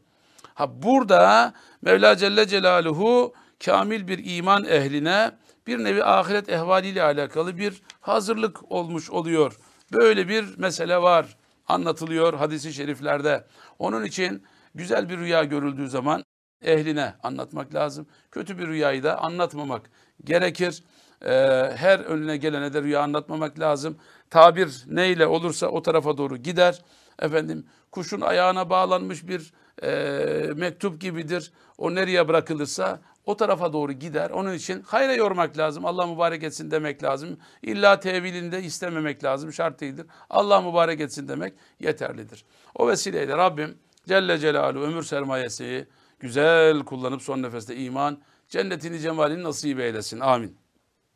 Ha burada Mevla Celle Celaluhu kamil bir iman ehline bir nevi ahiret ehvaliyle alakalı bir hazırlık olmuş oluyor. Böyle bir mesele var anlatılıyor hadisi şeriflerde. Onun için güzel bir rüya görüldüğü zaman ehline anlatmak lazım. Kötü bir rüyayı da anlatmamak gerekir. Ee, her önüne gelene de rüya anlatmamak lazım. Tabir neyle olursa o tarafa doğru gider. Efendim kuşun ayağına bağlanmış bir e, mektup gibidir. O nereye bırakılırsa o tarafa doğru gider. Onun için hayra yormak lazım. Allah mübarek etsin demek lazım. İlla tevilinde istememek lazım. Şart değildir. Allah mübarek etsin demek yeterlidir. O vesileyle Rabbim Celle Celaluhu ömür sermayesi güzel kullanıp son nefeste iman cennetini cemalini nasip eylesin. Amin.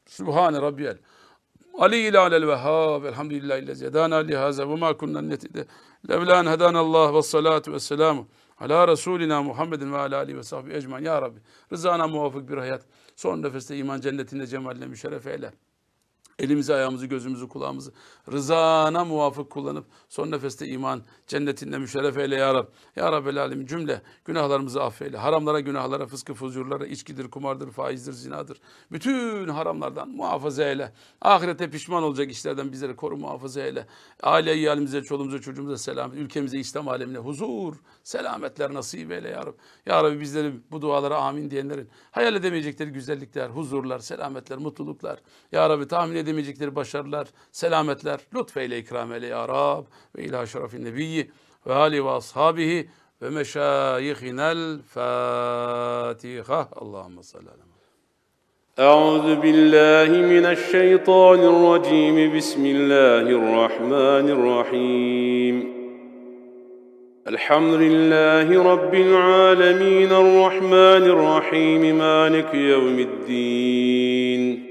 Sübhane Rabbiyel. Ali ile alel vehhab. Elhamdülillahi lezi hedana lihaza ve ma kunna netide. Levlan hedanallah ve salatu ve selamu. Ala Resulina Muhammedin ve ala alihi ve sahbihi ecmain. Ya Rabbi rızana muvafık bir hayat. Son nefeste iman cennetinde cemaline müşerref eyle. Elimizi, ayağımızı, gözümüzü, kulağımızı rızana muvafık kullanıp son nefeste iman cennetinde müşerref eyle ya Rab. Ya Rabbel Alemin cümle günahlarımızı affeyle. Haramlara, günahlara, fıskı, fuzurlara, içkidir, kumardır, faizdir, zinadır. Bütün haramlardan muhafaza eyle. Ahirete pişman olacak işlerden bizleri koru muhafaza eyle. Aile iyalimize, çoluğumuza, çocuğumuza selamet. Ülkemize, İslam alemine huzur, selametler nasip eyle ya Rab. Ya Rabbi bizleri bu dualara amin diyenlerin hayal edemeyecekleri güzellikler, huzurlar, selametler, mutluluklar. Ya Rabbi tahmin edemeyecekleri başarılar, selametler lütfeyle ikram eyle ya Rab. Ve ila şerefin nebiyyi ve ali ve ashabihi ve meşayihinel Fatiha. Allahümme salli أعوذ بالله من الشيطان الرجيم بسم الله الرحمن الرحيم الحمد لله رب العالمين الرحمن الرحيم مالك يوم الدين